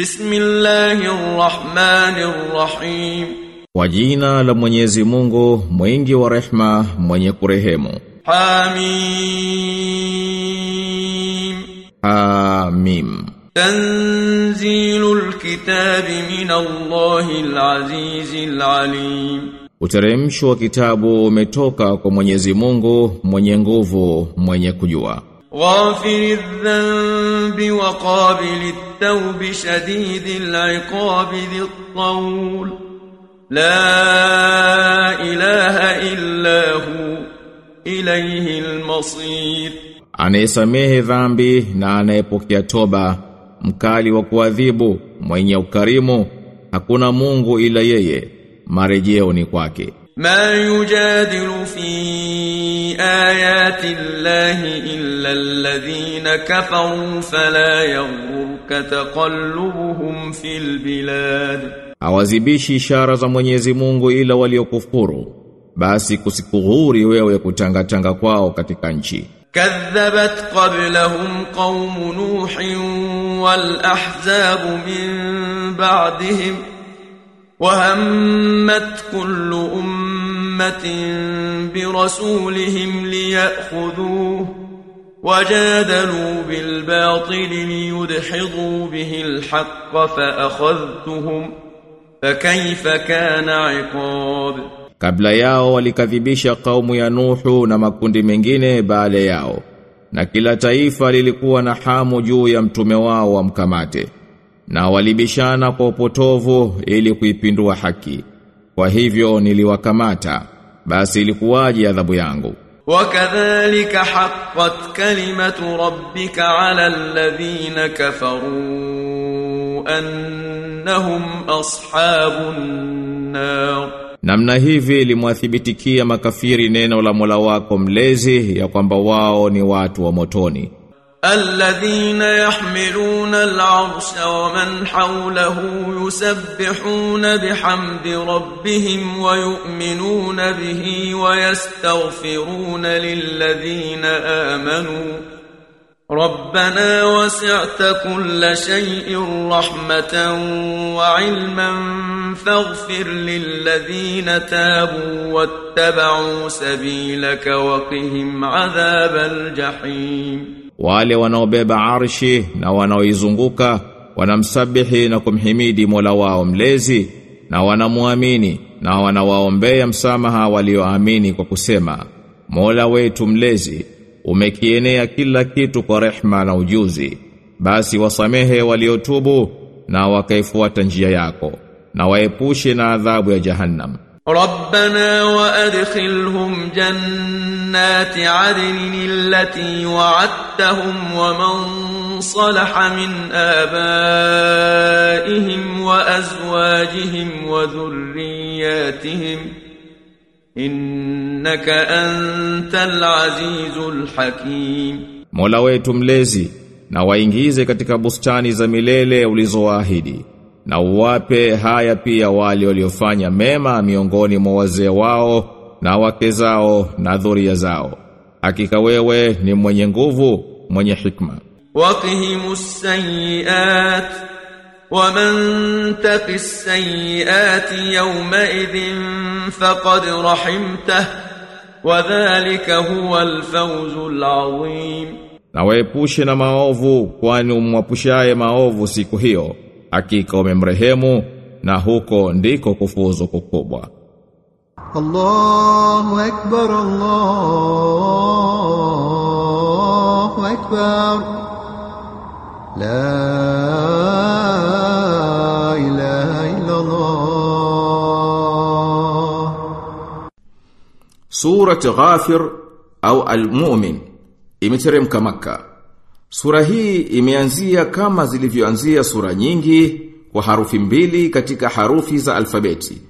Bismillahirrahmanirrahim. Kwa jina la Mwenyezi Mungu, mwingi wa rehma, mwenye kurehemu. Hamim. Hamim. Tanzilul kitabi min Allahil azizil alim. Uteremsho wa kitabu umetoka kwa Mwenyezi Mungu, mwenye nguvu, mwenye kujua. غافر الذنب وقابل التوب شديد العقاب ذي الطول لا إله إلا هو إليه المصير Anayesamehe dhambi na anayepokea toba, mkali wa kuadhibu, mwenye ukarimu, hakuna Mungu ila yeye, marejeo ni kwake. ما يجادل في آيات الله إلا الذين كفروا فلا يغرك تقلبهم في البلاد Hawazibishi ishara za Mwenyezi Mungu ila waliokufuru. Basi kusikughuri wewe kutangatanga kwao katika nchi. كذبت قبلهم قوم نوح والأحزاب من بعدهم وهمت كل أمة برسولهم ليأخذوه وجادلوا بالباطل ليدحضوا به الحق فأخذتهم فكيف كان عقاب Kabla yao walikadhibisha kaumu ya Nuhu na makundi mengine baada yao. Na kila taifa lilikuwa na hamu juu ya mtume wao wamkamate. Na walibishana kwa upotovu ili kuipindua haki. Kwa hivyo niliwakamata. Basi ilikuwaje adhabu yangu? وكذلك حقت كلمة ربك على الذين كفروا أنهم أصحاب النار Namna hivi limwathibitikia makafiri neno la Mola wako mlezi ya kwamba wao ni watu wa motoni. الذين يحملون العرش ومن حوله يسبحون بحمد ربهم ويؤمنون به ويستغفرون للذين آمنوا. ربنا وسعت كل شيء رحمة وعلما فاغفر للذين تابوا واتبعوا سبيلك وقهم عذاب الجحيم. Wale wanaobeba arshi na wanaoizunguka wanamsabihi na kumhimidi Mola wao mlezi na wanamuamini na wanawaombea msamaha walioamini kwa kusema Mola wetu mlezi umekienea kila kitu kwa rehma na ujuzi. Basi wasamehe waliotubu na wakaifuata njia yako na waepushe na adhabu ya jahannam ربنا وأدخلهم جنات عدن التي وعدتهم ومن صلح من آبائهم وأزواجهم وذرياتهم إنك أنت العزيز الحكيم. Mola wetu mlezi na waingize katika bustani za milele ulizowaahidi na uwape haya pia wale waliofanya mema miongoni mwa wazee wao na wake zao na dhuria zao hakika wewe ni mwenye nguvu mwenye hikma وقهم السيئات ومن تق السيئات يومئذ فقد رحمته وذلك هو الفوز العظيم na waepushe na maovu kwani umwapushaye maovu siku hiyo hakika umemrehemu na huko ndiko kufuzu kukubwa. Allahu akbar Allahu akbar. La ilaha illa Allah Surah Ghafir au Al-Mu'min imeteremka Makkah Sura hii imeanzia kama zilivyoanzia sura nyingi kwa harufi mbili katika harufi za alfabeti.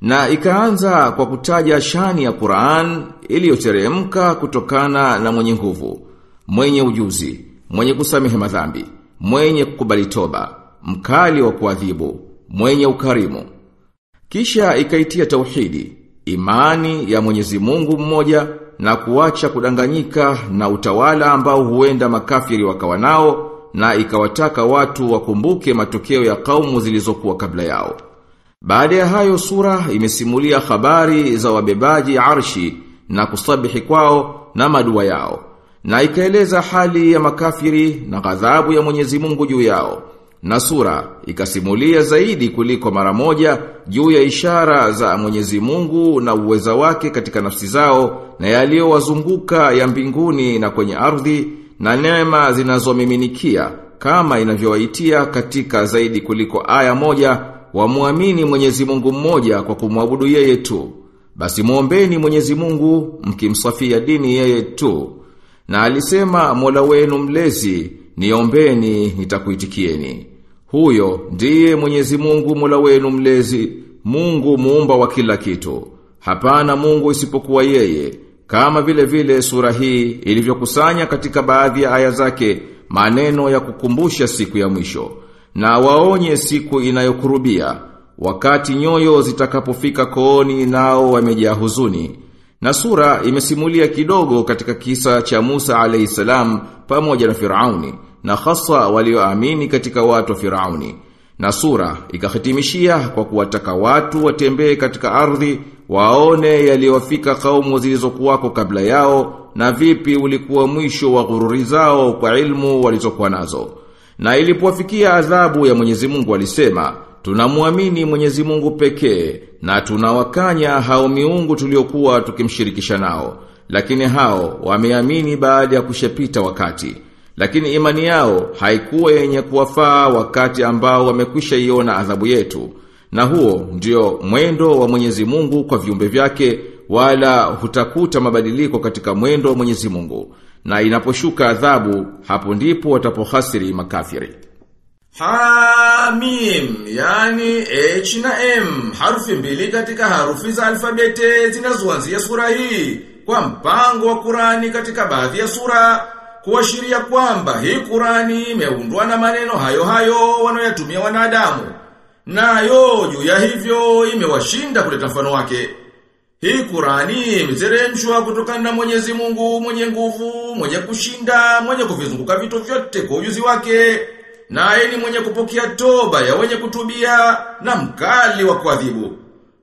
Na ikaanza kwa kutaja shani ya Qur'an iliyoteremka kutokana na mwenye nguvu, mwenye ujuzi, mwenye kusamehe madhambi, mwenye kukubali toba, mkali wa kuadhibu, mwenye ukarimu. Kisha ikaitia tauhidi, imani ya Mwenyezi Mungu mmoja na kuacha kudanganyika na utawala ambao huenda makafiri wakawa nao na ikawataka watu wakumbuke matokeo ya kaumu zilizokuwa kabla yao. Baada ya hayo sura imesimulia habari za wabebaji arshi na kusabihi kwao na madua yao. Na ikaeleza hali ya makafiri na ghadhabu ya Mwenyezi Mungu juu yao. Na sura ikasimulia zaidi kuliko mara moja juu ya ishara za Mwenyezi Mungu na uweza wake katika nafsi zao na yaliyowazunguka ya mbinguni na kwenye ardhi na neema zinazomiminikia kama inavyowaitia katika zaidi kuliko aya moja wamuamini Mwenyezi Mungu mmoja kwa kumwabudu yeye tu. Basi muombeni Mwenyezi Mungu mkimsafia dini yeye tu. Na alisema Mola wenu mlezi, niombeni nitakuitikieni. Huyo ndiye Mwenyezi Mungu Mola wenu mlezi, Mungu muumba wa kila kitu. Hapana Mungu isipokuwa yeye. Kama vile vile sura hii ilivyokusanya katika baadhi ya aya zake maneno ya kukumbusha siku ya mwisho na waonye siku inayokurubia wakati nyoyo zitakapofika kooni nao wamejaa huzuni. Na sura imesimulia kidogo katika kisa cha Musa alayhisalam pamoja na Firauni na hasa walioamini katika watu wa Firauni. Na sura ikahitimishia kwa kuwataka watu watembee katika ardhi waone yaliyowafika kaumu zilizokuwako kabla yao na vipi ulikuwa mwisho wa ghururi zao kwa ilmu walizokuwa nazo. Na ilipowafikia adhabu ya Mwenyezi Mungu alisema, tunamwamini Mwenyezi Mungu pekee na tunawakanya hao miungu tuliokuwa tukimshirikisha nao. Lakini hao wameamini baada ya kushepita wakati. Lakini imani yao haikuwa yenye kuwafaa wakati ambao wamekwisha iona adhabu yetu. Na huo ndio mwendo wa Mwenyezi Mungu kwa viumbe vyake wala hutakuta mabadiliko katika mwendo wa Mwenyezi Mungu. Na inaposhuka adhabu hapo ndipo watapohasiri makafiri. Hamim, yani H na M, harufi mbili katika harufi za alfabete zinazoanzia sura hii kwa mpango wa kurani katika baadhi ya sura kuashiria kwamba hii Qurani imeundwa na maneno hayo hayo wanayotumia wanadamu. Nayo juu ya hivyo imewashinda kuleta mfano wake. Hii Qurani imeteremshwa kutokana na Mwenyezi Mungu mwenye nguvu, mwenye kushinda, mwenye kuvizunguka vitu vyote kwa ujuzi wake. Naye ni mwenye kupokea toba ya wenye kutubia na mkali wa kuadhibu.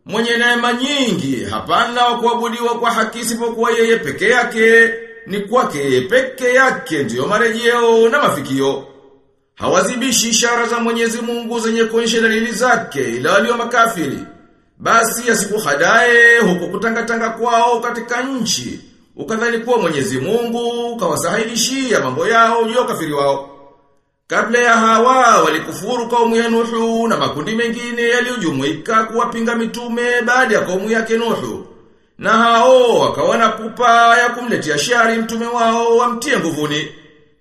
Mwenye neema nyingi, hapana wa kuabudiwa kwa haki isipokuwa yeye peke yake, ni kwake peke yake ndiyo marejeo na mafikio. Hawazibishi ishara za Mwenyezi Mungu zenye kuonyesha dalili zake ila walio makafiri. Basi asikuhadae huko kutangatanga kwao katika nchi. Ukadhani kuwa Mwenyezi Mungu kawasahilishia mambo yao juu ya ukafiri wao. Kabla ya hawa walikufuru kaumu ya Nuhu na makundi mengine yaliyojumuika kuwapinga mitume baada ya kaumu yake Nuhu. Na hao wakawana pupa ya kumletea shari mtume wao wamtie nguvuni.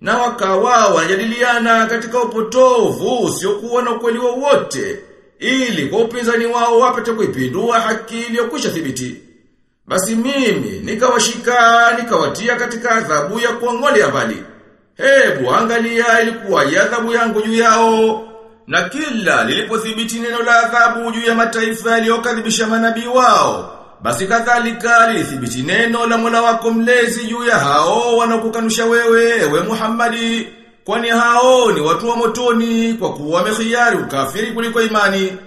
Na wakawa wanajadiliana katika upotovu usiokuwa na ukweli wowote ili kwa upinzani wao wapate kuipindua haki iliyokwisha thibiti. Basi mimi nikawashika nikawatia katika adhabu ya kuangolea mbali. Hebu angalia ilikuwa ya adhabu yangu juu yao. Na kila lilipothibiti neno la adhabu juu ya mataifa yaliyokadhibisha manabii wao, basi kadhalika lilithibiti neno la Mola wako mlezi juu ya hao wanakukanusha wewe, ewe Muhammadi, kwani hao ni watu wa motoni kwa kuwa wamekhiari ukafiri kuliko imani.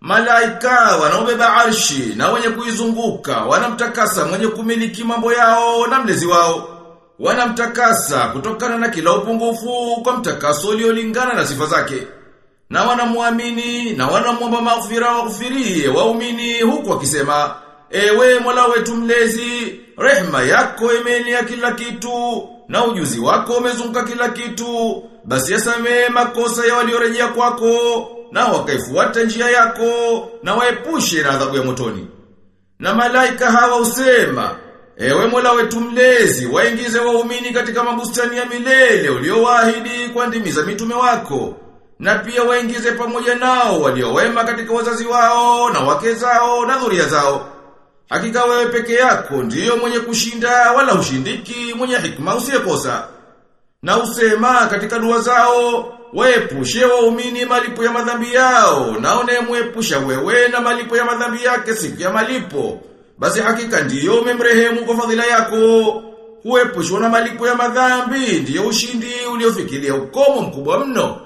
Malaika wanaobeba arshi na wenye kuizunguka wanamtakasa mwenye kumiliki mambo yao na mlezi wao. Wanamtakasa kutokana na kila upungufu kwa mtakaso uliolingana na sifa zake. Na wanamuamini na wanamwomba maghfira waghfirie waumini huku wakisema Ewe Mola wetu mlezi, rehema yako imeenea kila kitu na ujuzi wako umezunguka kila kitu. Basi yasamee makosa ya waliorejea kwako na wakaifuata njia yako na waepushe na adhabu ya motoni. Na malaika hawa usema, ewe Mola wetu mlezi, waingize waumini katika mabustani ya milele uliowaahidi kwa ndimi za mitume wako. Na pia waingize pamoja nao waliowema katika wazazi wao na wake zao na dhuria zao. Hakika wewe peke yako ndiyo mwenye kushinda wala ushindiki mwenye hikma usiyekosa. Na usema katika dua zao, weepushe wa umini malipo ya madhambi yao, na unemwepusha wewe na malipo ya madhambi yake siku ya malipo. Basi hakika ndiyo umemrehemu kwa fadhila yako. kuepushwa na malipo ya madhambi ndiyo ushindi uliofikiria ukomo mkubwa mno.